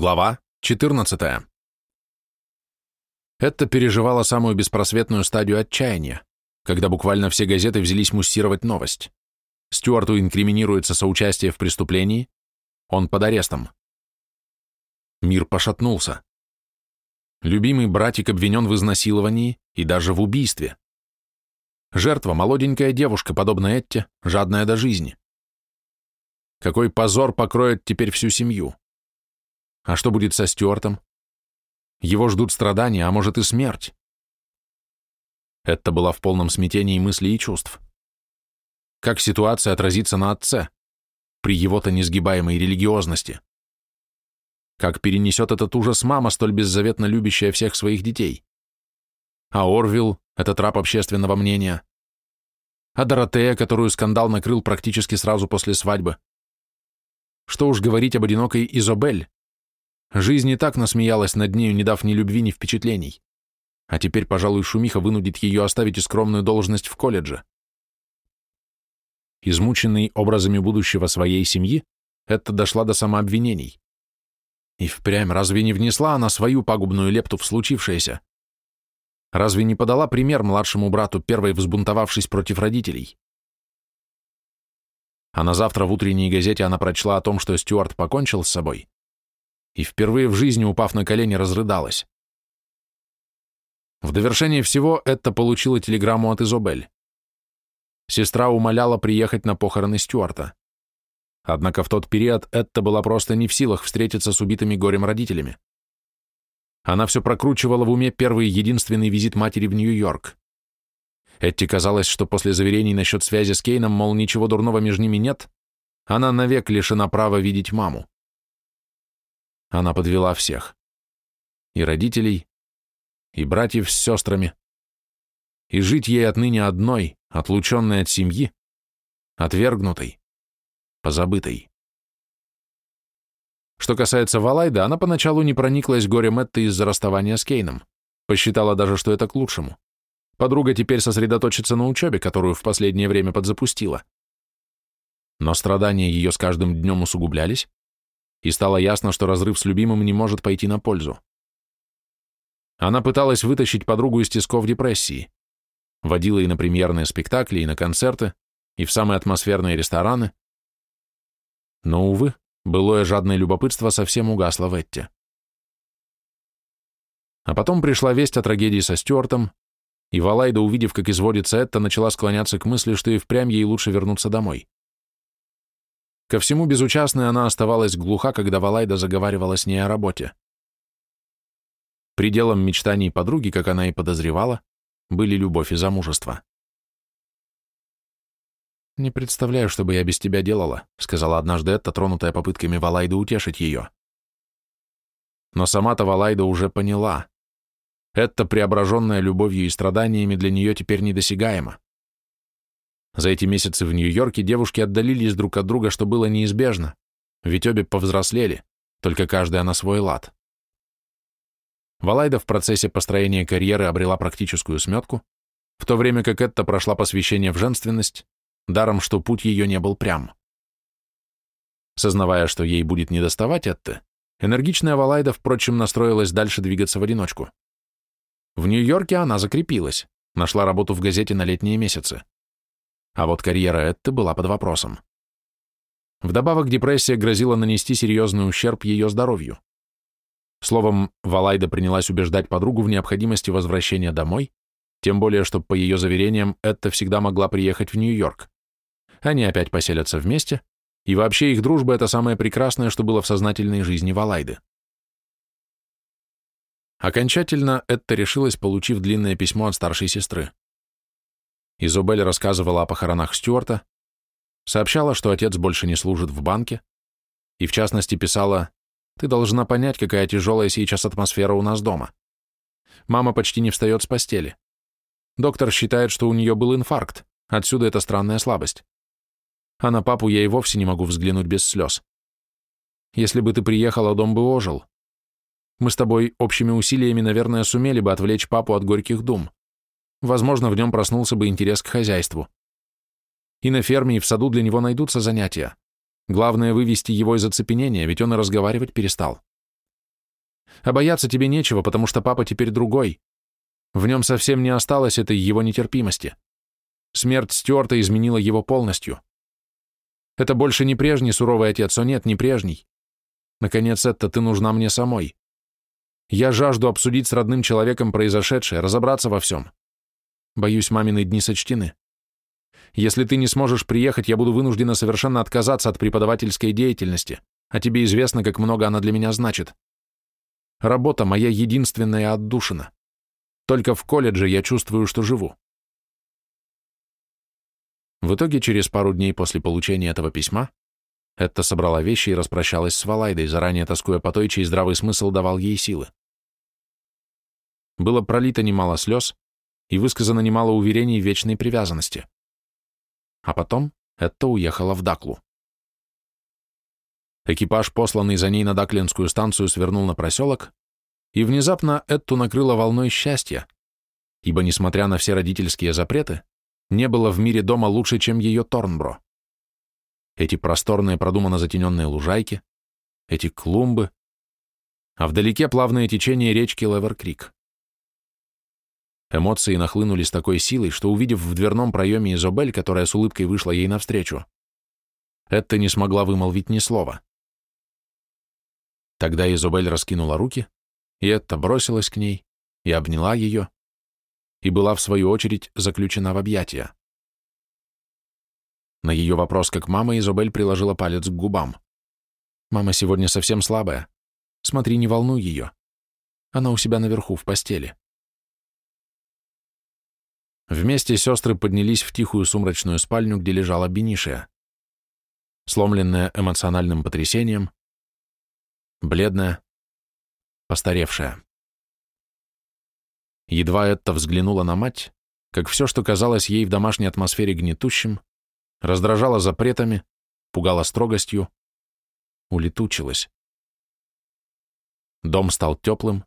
Глава 14. Это переживало самую беспросветную стадию отчаяния, когда буквально все газеты взялись муссировать новость. Стюарту инкриминируется соучастие в преступлении, он под арестом. Мир пошатнулся. Любимый братик обвинен в изнасиловании и даже в убийстве. Жертва – молоденькая девушка, подобная Этте, жадная до жизни. Какой позор покроет теперь всю семью. А что будет со Стюартом? Его ждут страдания, а может и смерть. Это была в полном смятении мыслей и чувств. Как ситуация отразится на отце, при его-то несгибаемой религиозности? Как перенесет этот ужас мама, столь беззаветно любящая всех своих детей? А Орвилл, этот раб общественного мнения? А Доротея, которую скандал накрыл практически сразу после свадьбы? Что уж говорить об одинокой Изобель, Жизнь и так насмеялась над нею, не дав ни любви, ни впечатлений. А теперь, пожалуй, шумиха вынудит ее оставить и скромную должность в колледже. Измученный образами будущего своей семьи, это дошла до самообвинений. И впрямь разве не внесла она свою пагубную лепту в случившееся? Разве не подала пример младшему брату, первой взбунтовавшись против родителей? А на завтра в утренней газете она прочла о том, что Стюарт покончил с собой, и впервые в жизни, упав на колени, разрыдалась. В довершение всего это получила телеграмму от Изобель. Сестра умоляла приехать на похороны Стюарта. Однако в тот период Этта была просто не в силах встретиться с убитыми горем родителями. Она все прокручивала в уме первый единственный визит матери в Нью-Йорк. Этти казалось, что после заверений насчет связи с Кейном, мол, ничего дурного между ними нет, она навек лишена права видеть маму. Она подвела всех. И родителей, и братьев с сестрами. И жить ей отныне одной, отлученной от семьи, отвергнутой, позабытой. Что касается Валайда, она поначалу не прониклась горем Этты из-за расставания с Кейном. Посчитала даже, что это к лучшему. Подруга теперь сосредоточится на учебе, которую в последнее время подзапустила. Но страдания ее с каждым днем усугублялись, и стало ясно, что разрыв с любимым не может пойти на пользу. Она пыталась вытащить подругу из тисков депрессии, водила и на премьерные спектакли, и на концерты, и в самые атмосферные рестораны. Но, увы, былое жадное любопытство совсем угасло в Этте. А потом пришла весть о трагедии со Стюартом, и Валайда, увидев, как изводится Этта, начала склоняться к мысли, что и впрямь ей лучше вернуться домой. Ко всему безучастной она оставалась глуха, когда Валайда заговаривала с ней о работе. Пределом мечтаний подруги, как она и подозревала, были любовь и замужество. «Не представляю, что бы я без тебя делала», сказала однажды Этта, тронутая попытками Валайды утешить ее. Но сама-то Валайда уже поняла. Этта, преображенная любовью и страданиями, для нее теперь недосягаема. За эти месяцы в Нью-Йорке девушки отдалились друг от друга, что было неизбежно, ведь обе повзрослели, только каждая на свой лад. Валайда в процессе построения карьеры обрела практическую сметку, в то время как Этта прошла посвящение в женственность, даром, что путь ее не был прям. Сознавая, что ей будет недоставать Этты, энергичная Валайда, впрочем, настроилась дальше двигаться в одиночку. В Нью-Йорке она закрепилась, нашла работу в газете на летние месяцы. А вот карьера Этты была под вопросом. Вдобавок депрессия грозила нанести серьезный ущерб ее здоровью. Словом, Валайда принялась убеждать подругу в необходимости возвращения домой, тем более, что, по ее заверениям, Этта всегда могла приехать в Нью-Йорк. Они опять поселятся вместе, и вообще их дружба — это самое прекрасное, что было в сознательной жизни Валайды. Окончательно Этта решилась, получив длинное письмо от старшей сестры. Изобель рассказывала о похоронах Стюарта, сообщала, что отец больше не служит в банке, и в частности писала «Ты должна понять, какая тяжелая сейчас атмосфера у нас дома. Мама почти не встает с постели. Доктор считает, что у нее был инфаркт, отсюда эта странная слабость. А на папу я и вовсе не могу взглянуть без слез. Если бы ты приехала, дом бы ожил. Мы с тобой общими усилиями, наверное, сумели бы отвлечь папу от горьких дум. Возможно, в нем проснулся бы интерес к хозяйству. И на ферме, и в саду для него найдутся занятия. Главное — вывести его из оцепенения, ведь он и разговаривать перестал. А бояться тебе нечего, потому что папа теперь другой. В нем совсем не осталось этой его нетерпимости. Смерть Стюарта изменила его полностью. Это больше не прежний суровый отец, о нет, не прежний. Наконец, это ты нужна мне самой. Я жажду обсудить с родным человеком произошедшее, разобраться во всем. Боюсь, мамины дни сочтены. Если ты не сможешь приехать, я буду вынуждена совершенно отказаться от преподавательской деятельности, а тебе известно, как много она для меня значит. Работа моя единственная отдушина. Только в колледже я чувствую, что живу. В итоге, через пару дней после получения этого письма, Этта собрала вещи и распрощалась с Валайдой, заранее тоскуя по той, чей здравый смысл давал ей силы. Было пролито немало слез и высказано немало уверений вечной привязанности. А потом Этта уехала в Даклу. Экипаж, посланный за ней на Даклинскую станцию, свернул на проселок, и внезапно Этту накрыло волной счастья, ибо, несмотря на все родительские запреты, не было в мире дома лучше, чем ее Торнбро. Эти просторные, продуманно затененные лужайки, эти клумбы, а вдалеке плавное течение речки Левер-Крик. Эмоции нахлынули с такой силой, что, увидев в дверном проеме Изобель, которая с улыбкой вышла ей навстречу, это не смогла вымолвить ни слова. Тогда Изобель раскинула руки, и это бросилась к ней и обняла ее, и была, в свою очередь, заключена в объятия. На ее вопрос, как мама, Изобель приложила палец к губам. «Мама сегодня совсем слабая. Смотри, не волнуй ее. Она у себя наверху, в постели». Вместе сестры поднялись в тихую сумрачную спальню, где лежала Бенишия. Сломленная эмоциональным потрясением, бледная, постаревшая. Едва это взглянула на мать, как все, что казалось ей в домашней атмосфере гнетущим, раздражало запретами, пугало строгостью, улетучилось. Дом стал теплым,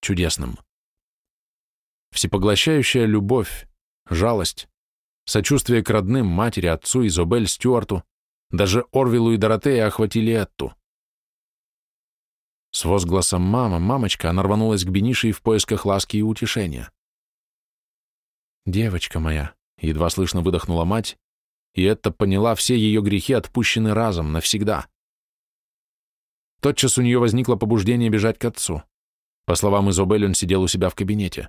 чудесным. Всепоглощающая любовь, жалость, сочувствие к родным, матери, отцу, Изобель, Стюарту, даже Орвилу и Доротея охватили Этту. С возгласом «мама, мамочка» она рванулась к Бениши в поисках ласки и утешения. «Девочка моя», — едва слышно выдохнула мать, и это поняла, все ее грехи отпущены разом, навсегда. Тотчас у нее возникло побуждение бежать к отцу. По словам Изобель, он сидел у себя в кабинете.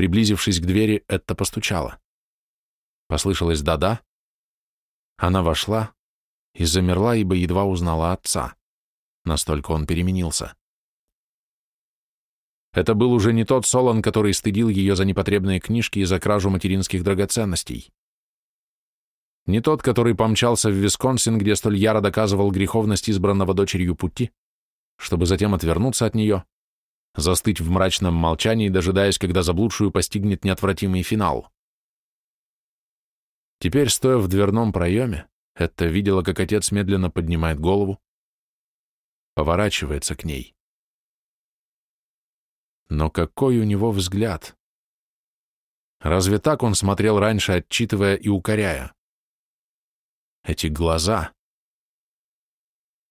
Приблизившись к двери, это постучала. Послышалось «да-да». Она вошла и замерла, ибо едва узнала отца. Настолько он переменился. Это был уже не тот Солон, который стыдил ее за непотребные книжки и за кражу материнских драгоценностей. Не тот, который помчался в Висконсин, где столь яро доказывал греховность избранного дочерью пути, чтобы затем отвернуться от нее, застыть в мрачном молчании, дожидаясь, когда заблудшую постигнет неотвратимый финал. Теперь, стоя в дверном проеме, это видела, как отец медленно поднимает голову, поворачивается к ней. Но какой у него взгляд! Разве так он смотрел раньше, отчитывая и укоряя? Эти глаза!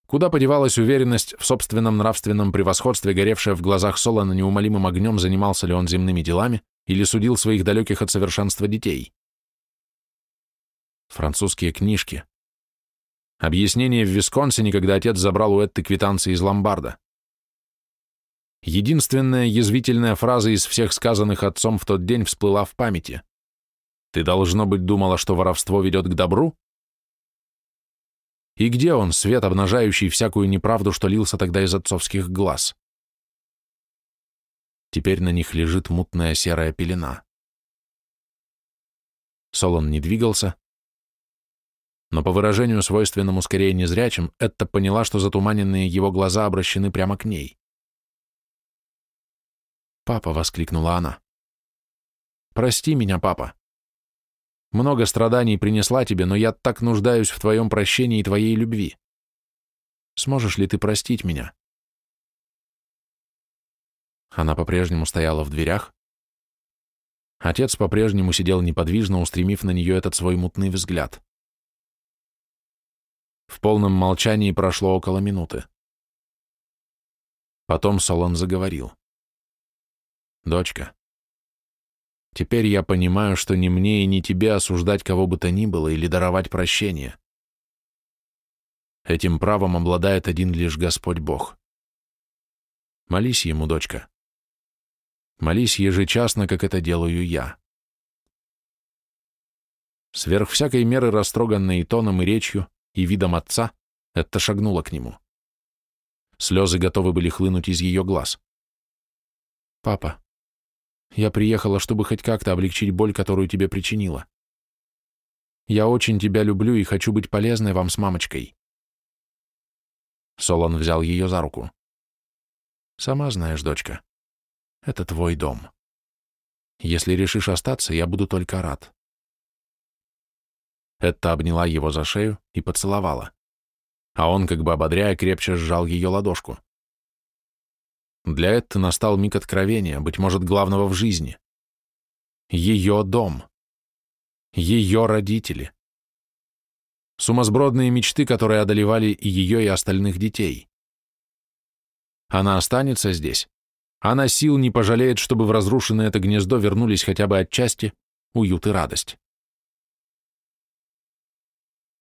Куда подевалась уверенность в собственном нравственном превосходстве, горевшая в глазах Солона неумолимым огнем, занимался ли он земными делами или судил своих далеких от совершенства детей? Французские книжки, Объяснение в Висконсине, когда отец забрал у Этты квитанции из ломбарда. Единственная язвительная фраза из всех сказанных отцом в тот день всплыла в памяти. «Ты, должно быть, думала, что воровство ведет к добру?» И где он, свет, обнажающий всякую неправду, что лился тогда из отцовских глаз? Теперь на них лежит мутная серая пелена. Солон не двигался, но по выражению, свойственному скорее незрячим, Этта поняла, что затуманенные его глаза обращены прямо к ней. «Папа!» — воскликнула она. «Прости меня, папа. Много страданий принесла тебе, но я так нуждаюсь в твоем прощении и твоей любви. Сможешь ли ты простить меня?» Она по-прежнему стояла в дверях. Отец по-прежнему сидел неподвижно, устремив на нее этот свой мутный взгляд. В полном молчании прошло около минуты. Потом Солон заговорил. «Дочка, теперь я понимаю, что ни мне и ни тебе осуждать кого бы то ни было или даровать прощение. Этим правом обладает один лишь Господь Бог. Молись Ему, дочка. Молись ежечасно, как это делаю я. Сверх всякой меры растроганной и тоном, и речью, и видом отца, это шагнула к нему. Слезы готовы были хлынуть из ее глаз. «Папа, я приехала, чтобы хоть как-то облегчить боль, которую тебе причинила. Я очень тебя люблю и хочу быть полезной вам с мамочкой». Солон взял ее за руку. Сама знаешь, дочка, это твой дом. Если решишь остаться, я буду только рад. Этта обняла его за шею и поцеловала, а он, как бы ободряя, крепче сжал ее ладошку. Для Этты настал миг откровения, быть может, главного в жизни. Ее дом. Ее родители. Сумасбродные мечты, которые одолевали и ее, и остальных детей. Она останется здесь. Она сил не пожалеет, чтобы в разрушенное это гнездо вернулись хотя бы отчасти уют и радость.